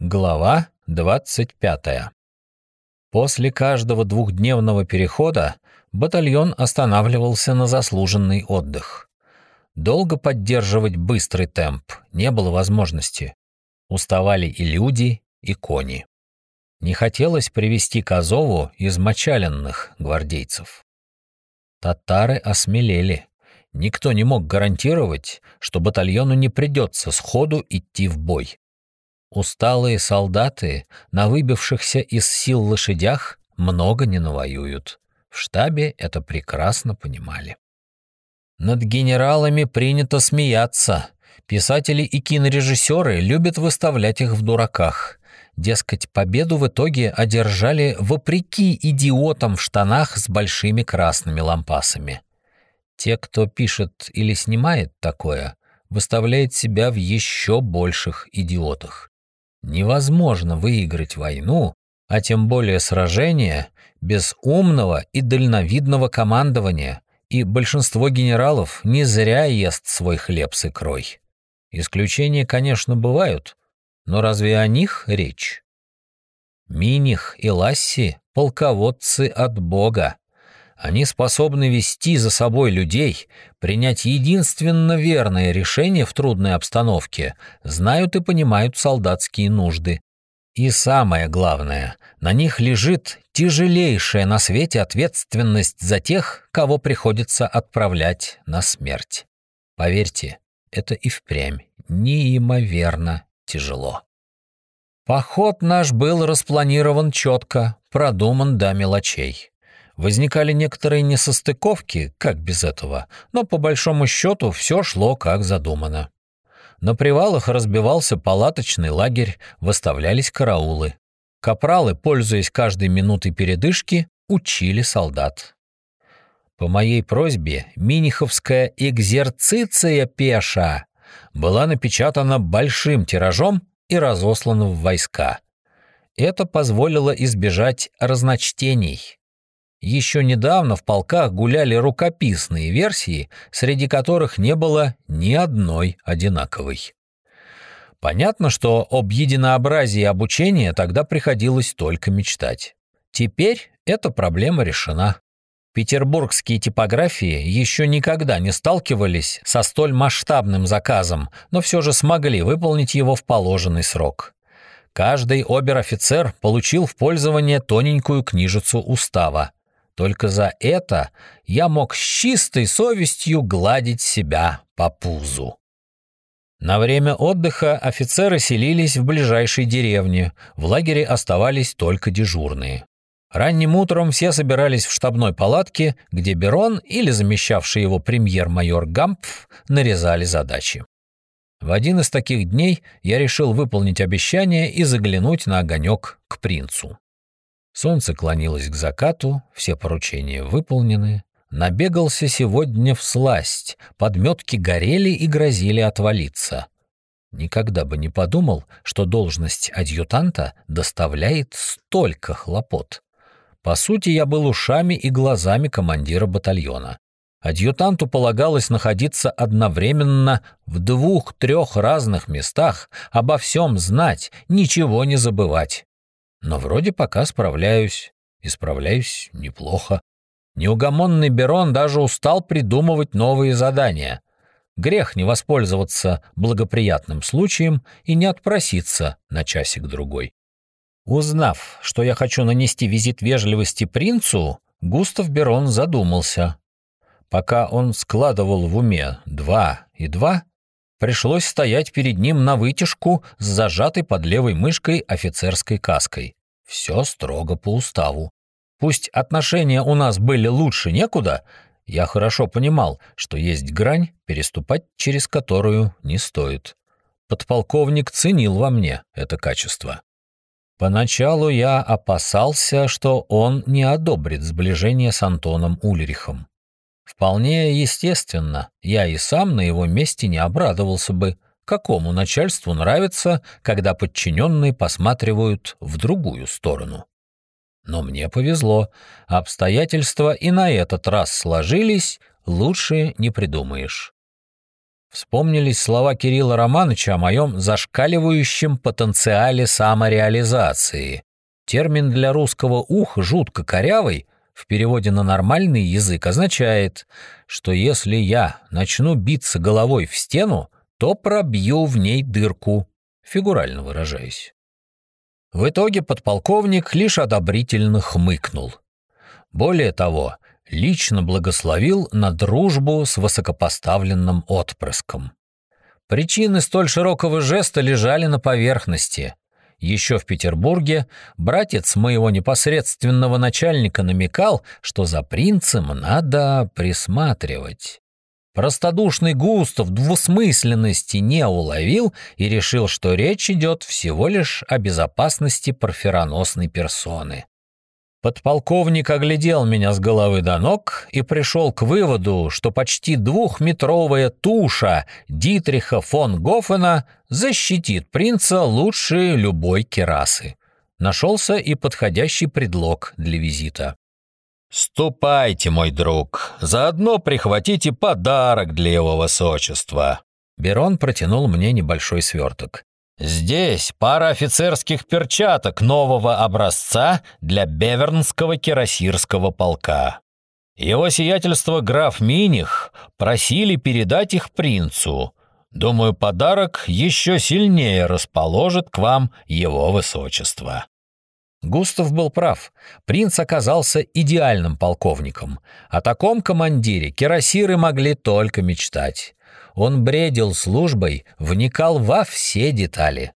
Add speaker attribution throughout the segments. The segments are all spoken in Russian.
Speaker 1: Глава 25. После каждого двухдневного перехода батальон останавливался на заслуженный отдых. Долго поддерживать быстрый темп не было возможности. Уставали и люди, и кони. Не хотелось привести к Азову измочаленных гвардейцев. Татары осмелели. Никто не мог гарантировать, что батальону не придется сходу идти в бой. Усталые солдаты на выбившихся из сил лошадях много не навоюют. В штабе это прекрасно понимали. Над генералами принято смеяться. Писатели и кинорежиссеры любят выставлять их в дураках. Дескать, победу в итоге одержали вопреки идиотам в штанах с большими красными лампасами. Те, кто пишет или снимает такое, выставляет себя в еще больших идиотах. Невозможно выиграть войну, а тем более сражение, без умного и дальновидного командования, и большинство генералов не зря ест свой хлеб с икрой. Исключения, конечно, бывают, но разве о них речь? Миних и Ласси — полководцы от Бога, они способны вести за собой людей, принять единственно верное решение в трудной обстановке, знают и понимают солдатские нужды. И самое главное, на них лежит тяжелейшая на свете ответственность за тех, кого приходится отправлять на смерть. Поверьте, это и впрямь неимоверно тяжело. Поход наш был распланирован четко, продуман до мелочей. Возникали некоторые несостыковки, как без этого, но по большому счету все шло как задумано. На привалах разбивался палаточный лагерь, выставлялись караулы. Капралы, пользуясь каждой минутой передышки, учили солдат. По моей просьбе Миниховская экзерциция пеша была напечатана большим тиражом и разослана в войска. Это позволило избежать разночтений. Еще недавно в полках гуляли рукописные версии, среди которых не было ни одной одинаковой. Понятно, что об единообразии обучения тогда приходилось только мечтать. Теперь эта проблема решена. Петербургские типографии еще никогда не сталкивались со столь масштабным заказом, но все же смогли выполнить его в положенный срок. Каждый обер-офицер получил в пользование тоненькую книжицу устава, только за это я мог с чистой совестью гладить себя по пузу. На время отдыха офицеры селились в ближайшей деревне, в лагере оставались только дежурные. Ранним утром все собирались в штабной палатке, где Берон или замещавший его премьер-майор Гампф нарезали задачи. В один из таких дней я решил выполнить обещание и заглянуть на огонек к принцу. Солнце клонилось к закату, все поручения выполнены. Набегался сегодня в сласть, подметки горели и грозили отвалиться. Никогда бы не подумал, что должность адъютанта доставляет столько хлопот. По сути, я был ушами и глазами командира батальона. Адъютанту полагалось находиться одновременно в двух-трех разных местах, обо всем знать, ничего не забывать. Но вроде пока справляюсь, и справляюсь неплохо. Неугомонный Берон даже устал придумывать новые задания. Грех не воспользоваться благоприятным случаем и не отпроситься на часик-другой. Узнав, что я хочу нанести визит вежливости принцу, Густав Берон задумался. Пока он складывал в уме два и два, Пришлось стоять перед ним на вытяжку с зажатой под левой мышкой офицерской каской. Все строго по уставу. Пусть отношения у нас были лучше некуда, я хорошо понимал, что есть грань, переступать через которую не стоит. Подполковник ценил во мне это качество. Поначалу я опасался, что он не одобрит сближение с Антоном Ульрихом. Вполне естественно, я и сам на его месте не обрадовался бы, какому начальству нравится, когда подчиненные посматривают в другую сторону. Но мне повезло, обстоятельства и на этот раз сложились, лучше не придумаешь. Вспомнились слова Кирилла Романовича о моем зашкаливающем потенциале самореализации. Термин для русского уха жутко корявый, в переводе на нормальный язык означает, что если я начну биться головой в стену, то пробью в ней дырку, фигурально выражаясь. В итоге подполковник лишь одобрительно хмыкнул. Более того, лично благословил на дружбу с высокопоставленным отпрыском. Причины столь широкого жеста лежали на поверхности. Еще в Петербурге братец моего непосредственного начальника намекал, что за принцем надо присматривать. Простодушный Густав двусмысленности не уловил и решил, что речь идет всего лишь о безопасности парфироносной персоны. Подполковник оглядел меня с головы до ног и пришел к выводу, что почти двухметровая туша Дитриха фон Гофена защитит принца лучше любой керасы. Нашелся и подходящий предлог для визита. «Ступайте, мой друг, заодно прихватите подарок для его высочества». Берон протянул мне небольшой сверток. Здесь пара офицерских перчаток нового образца для Бевернского кирасирского полка. Его сиятельство граф Миних просили передать их принцу. Думаю, подарок еще сильнее расположит к вам его высочество». Густав был прав. Принц оказался идеальным полковником. О таком командире кирасиры могли только мечтать. Он бредил службой, вникал во все детали.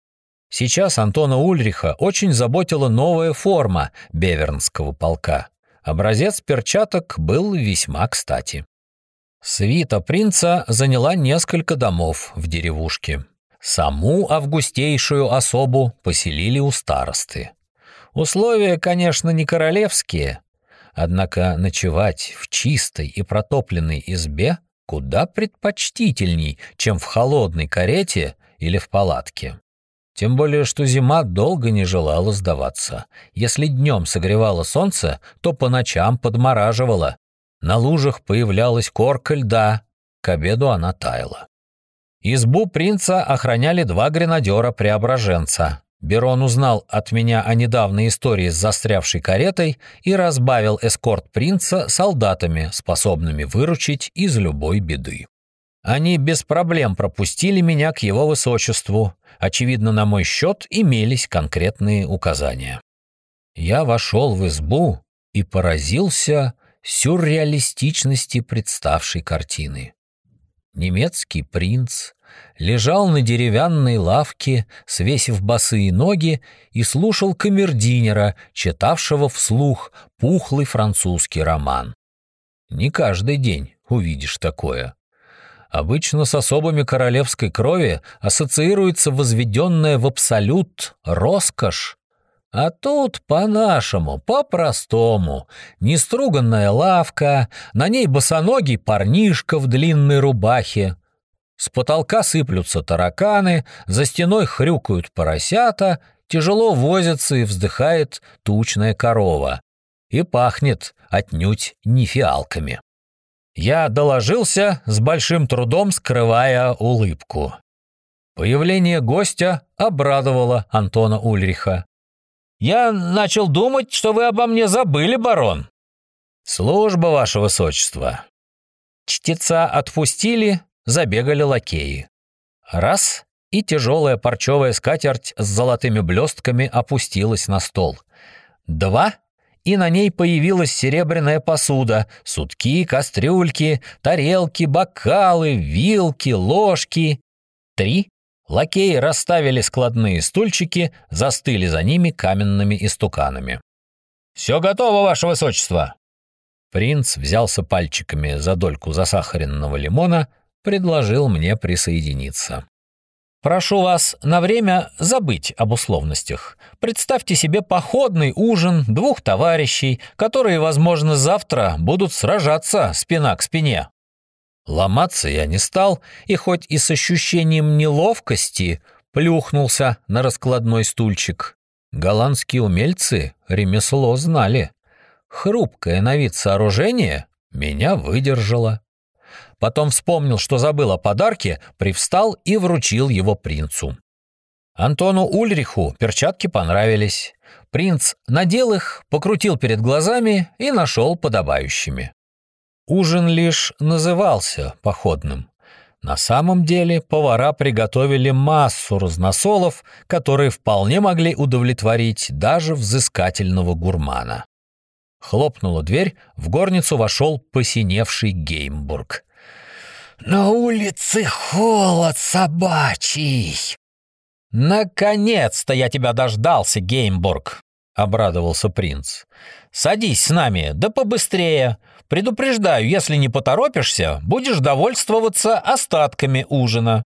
Speaker 1: Сейчас Антона Ульриха очень заботила новая форма Бевернского полка. Образец перчаток был весьма кстати. Свита принца заняла несколько домов в деревушке. Саму августейшую особу поселили у старосты. Условия, конечно, не королевские, однако ночевать в чистой и протопленной избе куда предпочтительней, чем в холодной карете или в палатке. Тем более, что зима долго не желала сдаваться. Если днем согревало солнце, то по ночам подмораживало. На лужах появлялась корка льда, к обеду она таяла. Избу принца охраняли два гренадера-преображенца. Берон узнал от меня о недавней истории с застрявшей каретой и разбавил эскорт принца солдатами, способными выручить из любой беды. Они без проблем пропустили меня к его высочеству. Очевидно, на мой счет имелись конкретные указания. Я вошел в избу и поразился сюрреалистичности представшей картины. Немецкий принц лежал на деревянной лавке, свесив босые ноги, и слушал камердинера, читавшего вслух пухлый французский роман. Не каждый день увидишь такое. Обычно с особами королевской крови ассоциируется возведенная в абсолют роскошь, а тут по-нашему, по-простому. Неструганная лавка, на ней босоногий парнишка в длинной рубахе, с потолка сыплются тараканы, за стеной хрюкают поросята, тяжело возится и вздыхает тучная корова. И пахнет отнюдь не фиалками. Я доложился, с большим трудом скрывая улыбку. Появление гостя обрадовало Антона Ульриха. «Я начал думать, что вы обо мне забыли, барон». «Служба, ваше высочество». Чтеца отпустили, забегали лакеи. Раз — и тяжелая парчевая скатерть с золотыми блестками опустилась на стол. Два — и на ней появилась серебряная посуда, сутки, кастрюльки, тарелки, бокалы, вилки, ложки. Три — лакеи расставили складные стульчики, застыли за ними каменными истуканами. «Все готово, ваше высочество!» Принц взялся пальчиками за дольку засахаренного лимона, предложил мне присоединиться. Прошу вас на время забыть об условностях. Представьте себе походный ужин двух товарищей, которые, возможно, завтра будут сражаться спина к спине. Ломаться я не стал, и хоть и с ощущением неловкости плюхнулся на раскладной стульчик. Голландские умельцы ремесло знали. Хрупкое на вид сооружение меня выдержало. Потом вспомнил, что забыл о подарке, привстал и вручил его принцу. Антону Ульриху перчатки понравились. Принц надел их, покрутил перед глазами и нашел подобающими. Ужин лишь назывался походным. На самом деле повара приготовили массу разносолов, которые вполне могли удовлетворить даже взыскательного гурмана. Хлопнула дверь, в горницу вошел посиневший Геймбург. «На улице холод собачий!» «Наконец-то я тебя дождался, Геймбург!» — обрадовался принц. «Садись с нами, да побыстрее. Предупреждаю, если не поторопишься, будешь довольствоваться остатками ужина».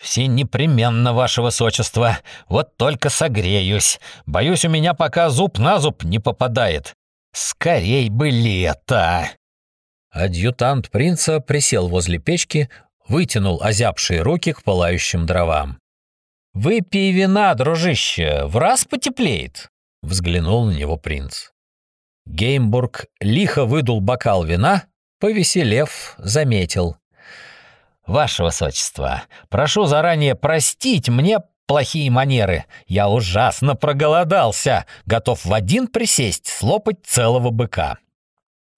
Speaker 1: «Все непременно, ваше высочество. Вот только согреюсь. Боюсь, у меня пока зуб на зуб не попадает. Скорей бы лето!» Адъютант принца присел возле печки, вытянул озябшие руки к пылающим дровам. «Выпей вина, дружище, в раз потеплеет», — взглянул на него принц. Геймбург лихо выдул бокал вина, повеселев, заметил. «Ваше высочество, прошу заранее простить мне плохие манеры. Я ужасно проголодался, готов в один присесть слопать целого быка».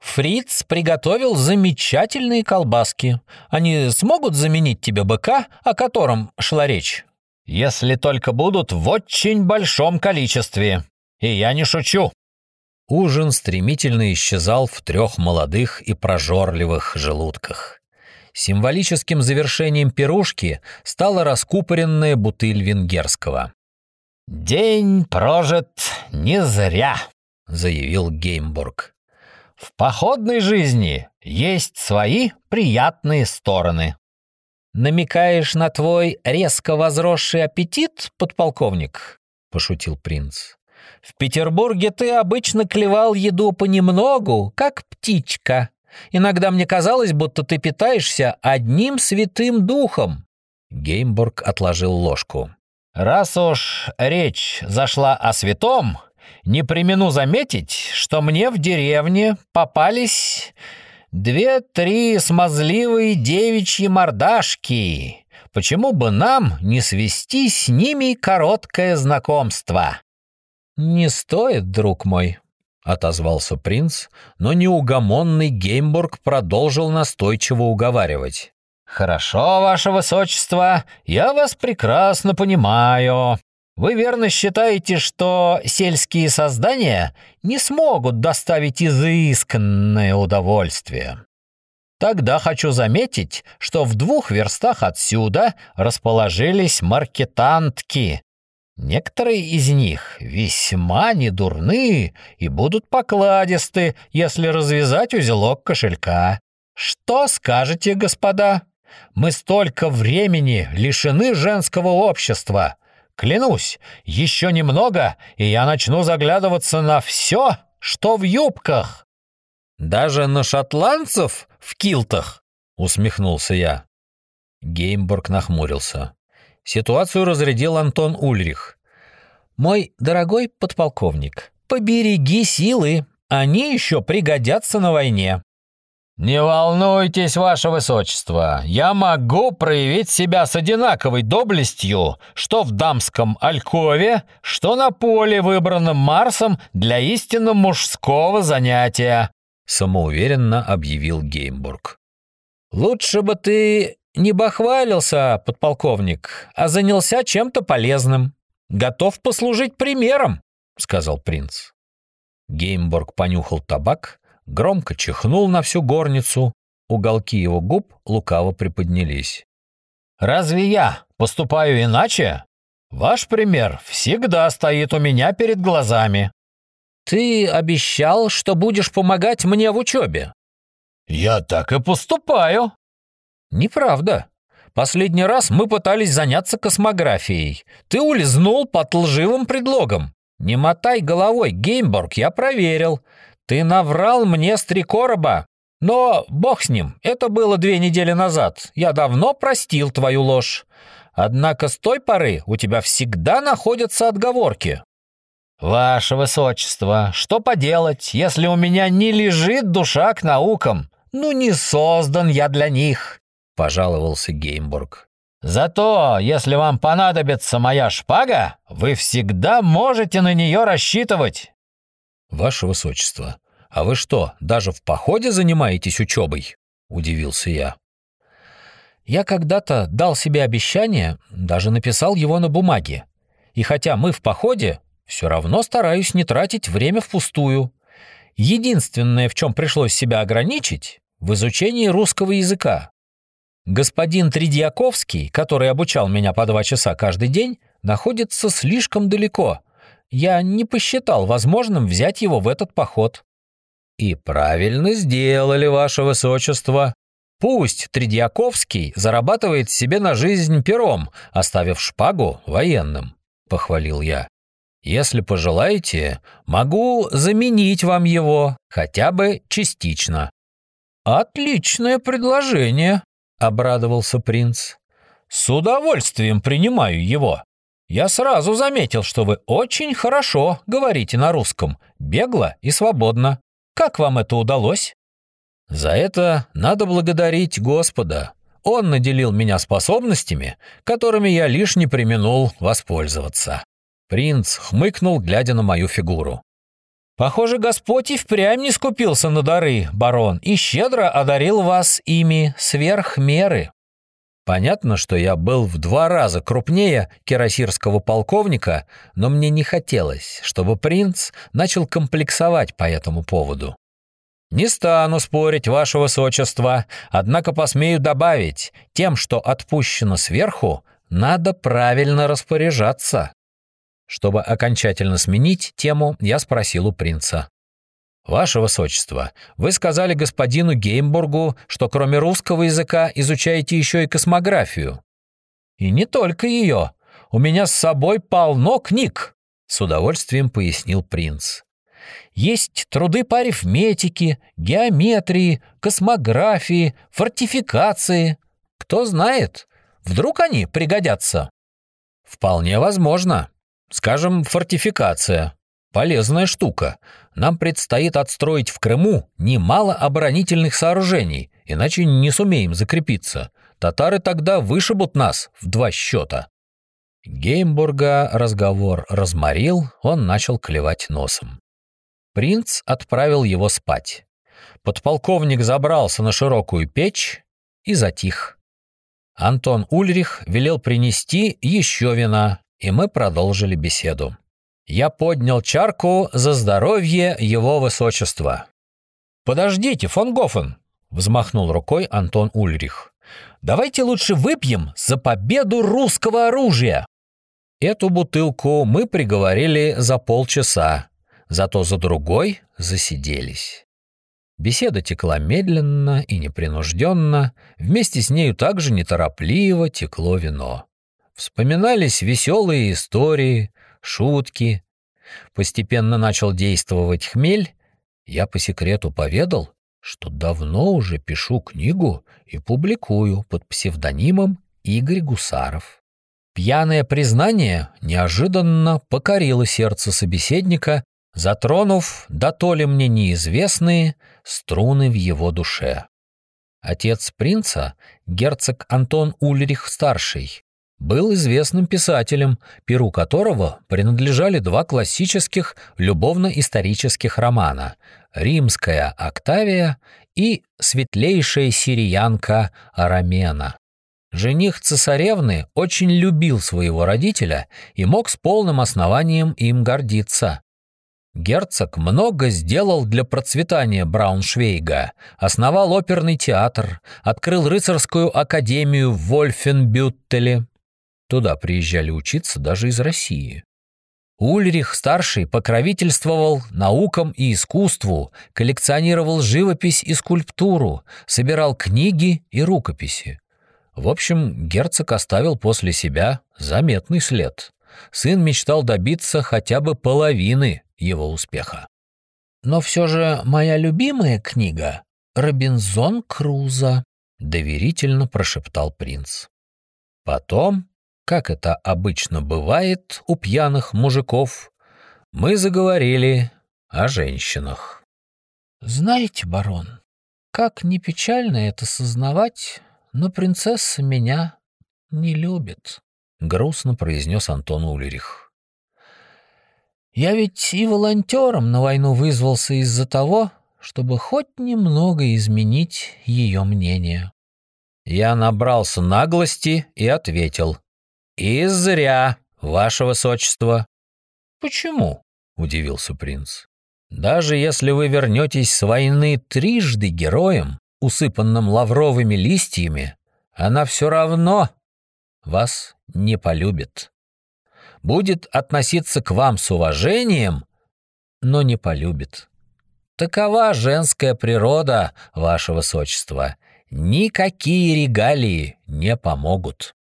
Speaker 1: Фриц приготовил замечательные колбаски. Они смогут заменить тебе быка, о котором шла речь? Если только будут в очень большом количестве. И я не шучу. Ужин стремительно исчезал в трех молодых и прожорливых желудках. Символическим завершением пирушки стала раскупоренная бутыль венгерского. «День прожит не зря», — заявил Геймбург. «В походной жизни есть свои приятные стороны». «Намекаешь на твой резко возросший аппетит, подполковник?» — пошутил принц. В Петербурге ты обычно клевал еду понемногу, как птичка. Иногда мне казалось, будто ты питаешься одним святым духом». Геймбург отложил ложку. «Раз уж речь зашла о святом, не примену заметить, что мне в деревне попались две-три смазливые девичьи мордашки. Почему бы нам не свести с ними короткое знакомство?» «Не стоит, друг мой», — отозвался принц, но неугомонный Геймбург продолжил настойчиво уговаривать. «Хорошо, ваше высочество, я вас прекрасно понимаю. Вы верно считаете, что сельские создания не смогут доставить изысканное удовольствие?» Тогда хочу заметить, что в двух верстах отсюда расположились маркетантки, Некоторые из них весьма недурны и будут покладисты, если развязать узелок кошелька. Что скажете, господа? Мы столько времени лишены женского общества. Клянусь, еще немного, и я начну заглядываться на все, что в юбках. Даже на шотландцев в килтах? Усмехнулся я. Геймбург нахмурился. Ситуацию разрядил Антон Ульрих. «Мой дорогой подполковник, побереги силы, они еще пригодятся на войне». «Не волнуйтесь, ваше высочество, я могу проявить себя с одинаковой доблестью, что в дамском алькове, что на поле, выбранном Марсом для истинно мужского занятия», самоуверенно объявил Геймбург. «Лучше бы ты не бахвалился, подполковник, а занялся чем-то полезным. Готов послужить примером, сказал принц. Геймборг понюхал табак, громко чихнул на всю горницу, уголки его губ лукаво приподнялись. «Разве я поступаю иначе? Ваш пример всегда стоит у меня перед глазами». «Ты обещал, что будешь помогать мне в учебе». «Я так и поступаю», «Неправда. Последний раз мы пытались заняться космографией. Ты улизнул под лживым предлогом. Не мотай головой, Геймборг, я проверил. Ты наврал мне с три короба. Но бог с ним, это было две недели назад. Я давно простил твою ложь. Однако с той поры у тебя всегда находятся отговорки. «Ваше высочество, что поделать, если у меня не лежит душа к наукам? «Ну не создан я для них», — пожаловался Геймбург. «Зато, если вам понадобится моя шпага, вы всегда можете на нее рассчитывать». «Ваше Высочество, а вы что, даже в походе занимаетесь учебой?» — удивился я. Я когда-то дал себе обещание, даже написал его на бумаге. И хотя мы в походе, все равно стараюсь не тратить время впустую. Единственное, в чем пришлось себя ограничить, в изучении русского языка. Господин Тридьяковский, который обучал меня по два часа каждый день, находится слишком далеко. Я не посчитал возможным взять его в этот поход. И правильно сделали, ваше высочество. Пусть Тридьяковский зарабатывает себе на жизнь пером, оставив шпагу военным, похвалил я. Если пожелаете, могу заменить вам его, хотя бы частично». «Отличное предложение», — обрадовался принц. «С удовольствием принимаю его. Я сразу заметил, что вы очень хорошо говорите на русском, бегло и свободно. Как вам это удалось?» «За это надо благодарить Господа. Он наделил меня способностями, которыми я лишь не применул воспользоваться». Принц хмыкнул, глядя на мою фигуру. «Похоже, Господь и впрямь не скупился на дары, барон, и щедро одарил вас ими сверх меры». Понятно, что я был в два раза крупнее кирасирского полковника, но мне не хотелось, чтобы принц начал комплексовать по этому поводу. «Не стану спорить, ваше высочество, однако посмею добавить, тем, что отпущено сверху, надо правильно распоряжаться». Чтобы окончательно сменить тему, я спросил у принца. «Ваше Высочество, вы сказали господину Геймбургу, что кроме русского языка изучаете еще и космографию». «И не только ее. У меня с собой полно книг», — с удовольствием пояснил принц. «Есть труды по арифметике, геометрии, космографии, фортификации. Кто знает, вдруг они пригодятся?» «Вполне возможно», Скажем, фортификация. Полезная штука. Нам предстоит отстроить в Крыму немало оборонительных сооружений, иначе не сумеем закрепиться. Татары тогда вышибут нас в два счета. Геймбурга разговор разморил, он начал клевать носом. Принц отправил его спать. Подполковник забрался на широкую печь и затих. Антон Ульрих велел принести еще вина, и мы продолжили беседу. Я поднял чарку за здоровье его высочества. «Подождите, фон Гофен!» — взмахнул рукой Антон Ульрих. «Давайте лучше выпьем за победу русского оружия!» Эту бутылку мы приговорили за полчаса, зато за другой засиделись. Беседа текла медленно и непринужденно, вместе с нею также неторопливо текло вино. Вспоминались веселые истории, шутки. Постепенно начал действовать хмель. Я по секрету поведал, что давно уже пишу книгу и публикую под псевдонимом Игорь Гусаров. Пьяное признание неожиданно покорило сердце собеседника, затронув, да то ли мне неизвестные, струны в его душе. Отец принца, герцог Антон Ульрих-старший, был известным писателем, перу которого принадлежали два классических любовно-исторических романа «Римская Октавия» и «Светлейшая сириянка Арамена». Жених цесаревны очень любил своего родителя и мог с полным основанием им гордиться. Герцог много сделал для процветания Брауншвейга, основал оперный театр, открыл рыцарскую академию в Вольфенбюттеле, Туда приезжали учиться даже из России. Ульрих-старший покровительствовал наукам и искусству, коллекционировал живопись и скульптуру, собирал книги и рукописи. В общем, герцог оставил после себя заметный след. Сын мечтал добиться хотя бы половины его успеха. «Но все же моя любимая книга — «Робинзон Крузо», — доверительно прошептал принц. Потом как это обычно бывает у пьяных мужиков, мы заговорили о женщинах. «Знаете, барон, Как ни печально это сознавать, но принцесса меня не любит, грустно произнес Антон Ульрих. Я ведь и волонтером на войну вызвался из-за того, чтобы хоть немного изменить ее мнение. Я набрался наглости и ответил. «И зря, ваше высочество». «Почему?» — удивился принц. «Даже если вы вернетесь с войны трижды героем, усыпанным лавровыми листьями, она все равно вас не полюбит. Будет относиться к вам с уважением, но не полюбит. Такова женская природа, ваше высочество. Никакие регалии не помогут.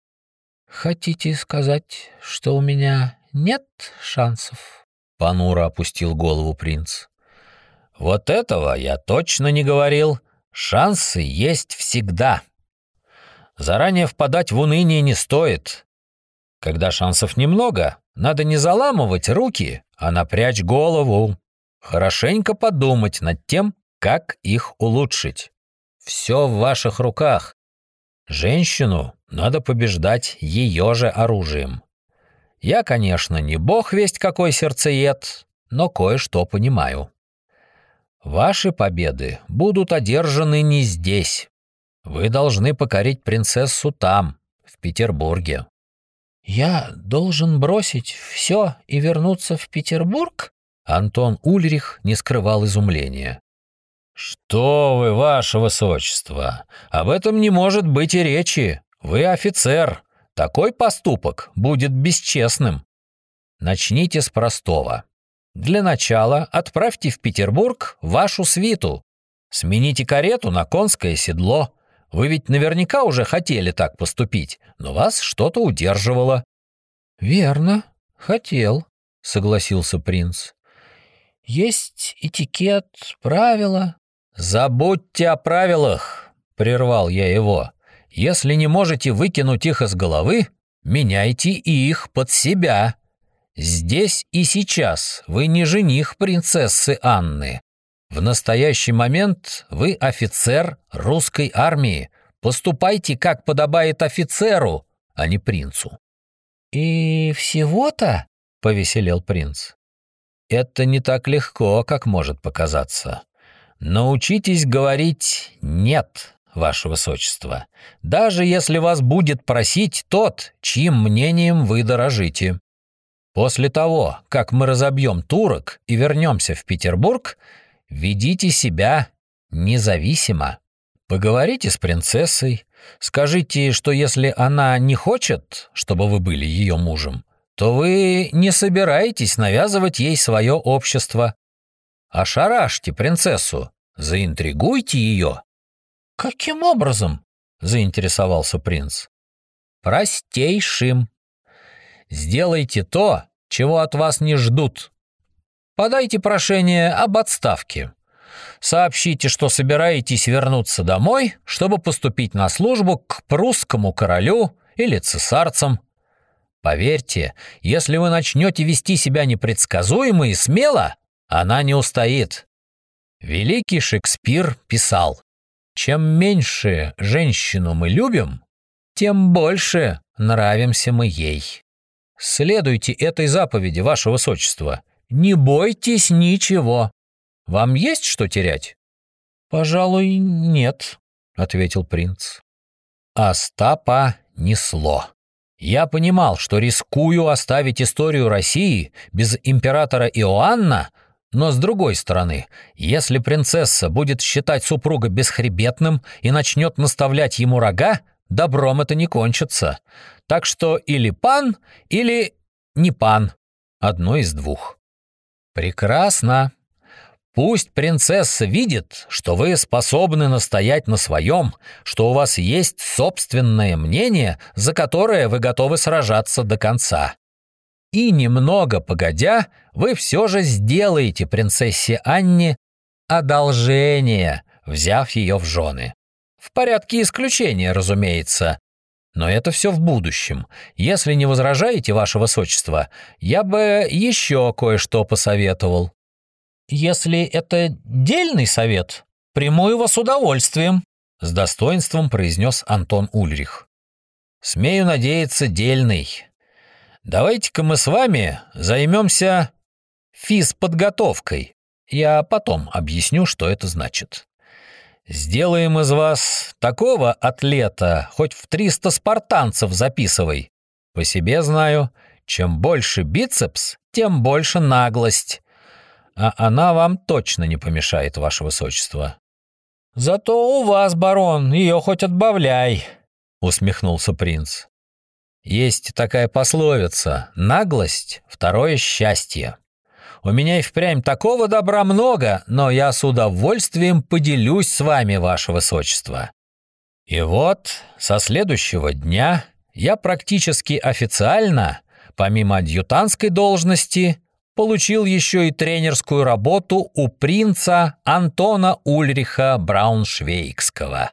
Speaker 1: Хотите сказать, что у меня нет шансов? Понуро опустил голову принц. Вот этого я точно не говорил. Шансы есть всегда. Заранее впадать в уныние не стоит. Когда шансов немного, надо не заламывать руки, а напрячь голову хорошенько подумать над тем, как их улучшить. Все в ваших руках. Женщину надо побеждать ее же оружием. Я, конечно, не бог весть какой сердцеед, но кое-что понимаю. Ваши победы будут одержаны не здесь. Вы должны покорить принцессу там, в Петербурге. Я должен бросить все и вернуться в Петербург? Антон Ульрих не скрывал изумления. «Что вы, ваше высочество! Об этом не может быть и речи. Вы офицер. Такой поступок будет бесчестным. Начните с простого. Для начала отправьте в Петербург вашу свиту. Смените карету на конское седло. Вы ведь наверняка уже хотели так поступить, но вас что-то удерживало». «Верно, хотел», — согласился принц. Есть этикет, правила. Забудьте о правилах, прервал я его. Если не можете выкинуть их из головы, меняйте их под себя. Здесь и сейчас вы не жених принцессы Анны. В настоящий момент вы офицер русской армии. Поступайте, как подобает офицеру, а не принцу. И всего-то, повеселел принц. Это не так легко, как может показаться. Научитесь говорить «нет», ваше высочество, даже если вас будет просить тот, чьим мнением вы дорожите. После того, как мы разобьем турок и вернемся в Петербург, ведите себя независимо. Поговорите с принцессой, скажите, что если она не хочет, чтобы вы были ее мужем, то вы не собираетесь навязывать ей свое общество. Ошарашьте принцессу, заинтригуйте ее. Каким образом? заинтересовался принц. Простейшим. Сделайте то, чего от вас не ждут. Подайте прошение об отставке. Сообщите, что собираетесь вернуться домой, чтобы поступить на службу к прусскому королю или цесарцам. Поверьте, если вы начнете вести себя непредсказуемо и смело, она не устоит. Великий Шекспир писал, «Чем меньше женщину мы любим, тем больше нравимся мы ей». Следуйте этой заповеди, ваше высочество. Не бойтесь ничего. Вам есть что терять? Пожалуй, нет, ответил принц. Остапа несло. Я понимал, что рискую оставить историю России без императора Иоанна, но с другой стороны, если принцесса будет считать супруга бесхребетным и начнет наставлять ему рога, добром это не кончится. Так что или пан, или не пан. Одно из двух. Прекрасно. Пусть принцесса видит, что вы способны настоять на своем, что у вас есть собственное мнение, за которое вы готовы сражаться до конца. И немного погодя, вы все же сделаете принцессе Анне одолжение, взяв ее в жены. В порядке исключения, разумеется. Но это все в будущем. Если не возражаете, ваше высочество, я бы еще кое-что посоветовал. Если это дельный совет, приму его с удовольствием», — с достоинством произнес Антон Ульрих. «Смею надеяться, дельный. Давайте-ка мы с вами займемся физподготовкой. Я потом объясню, что это значит. Сделаем из вас такого атлета, хоть в 300 спартанцев записывай. По себе знаю, чем больше бицепс, тем больше наглость. А она вам точно не помешает, ваше высочество. Зато у вас, барон, ее хоть отбавляй, усмехнулся принц. Есть такая пословица «наглость – второе счастье». У меня и впрямь такого добра много, но я с удовольствием поделюсь с вами, ваше высочество. И вот со следующего дня я практически официально, помимо адъютантской должности, получил еще и тренерскую работу у принца Антона Ульриха Брауншвейгского.